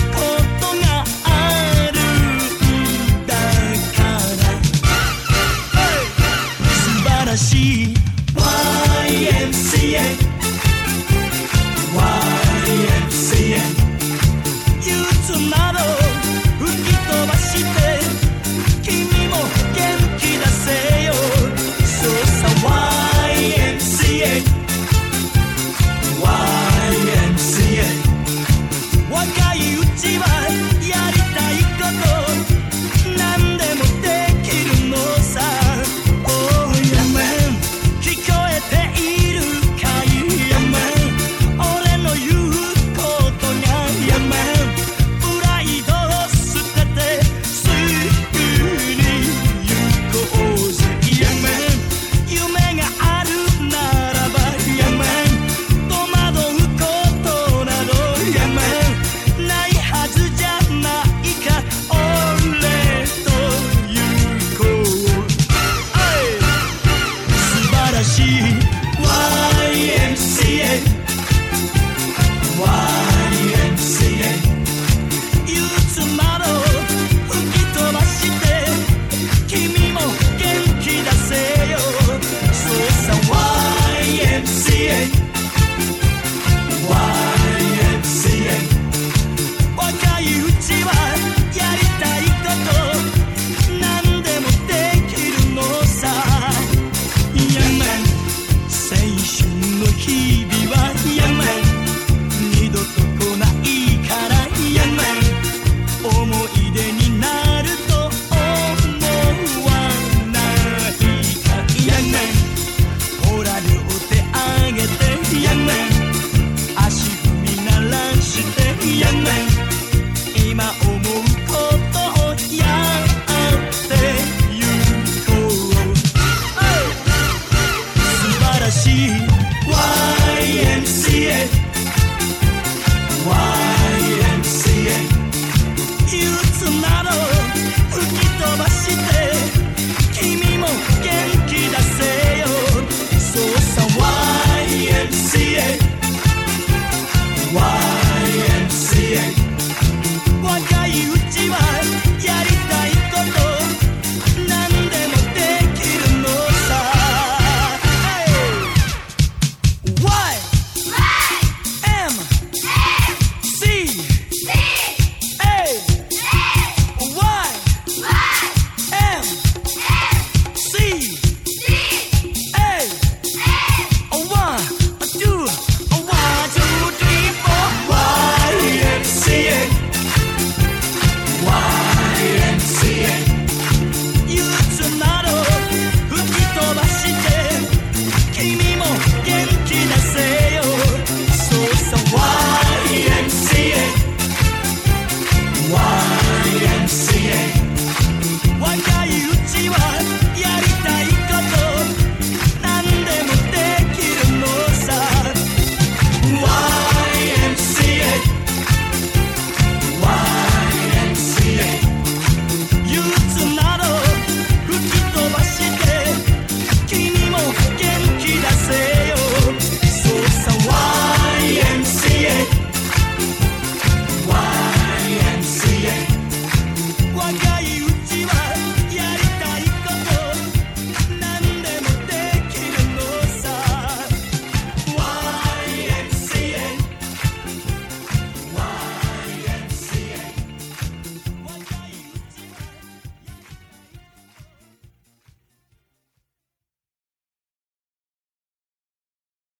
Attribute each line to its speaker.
Speaker 1: oh see it.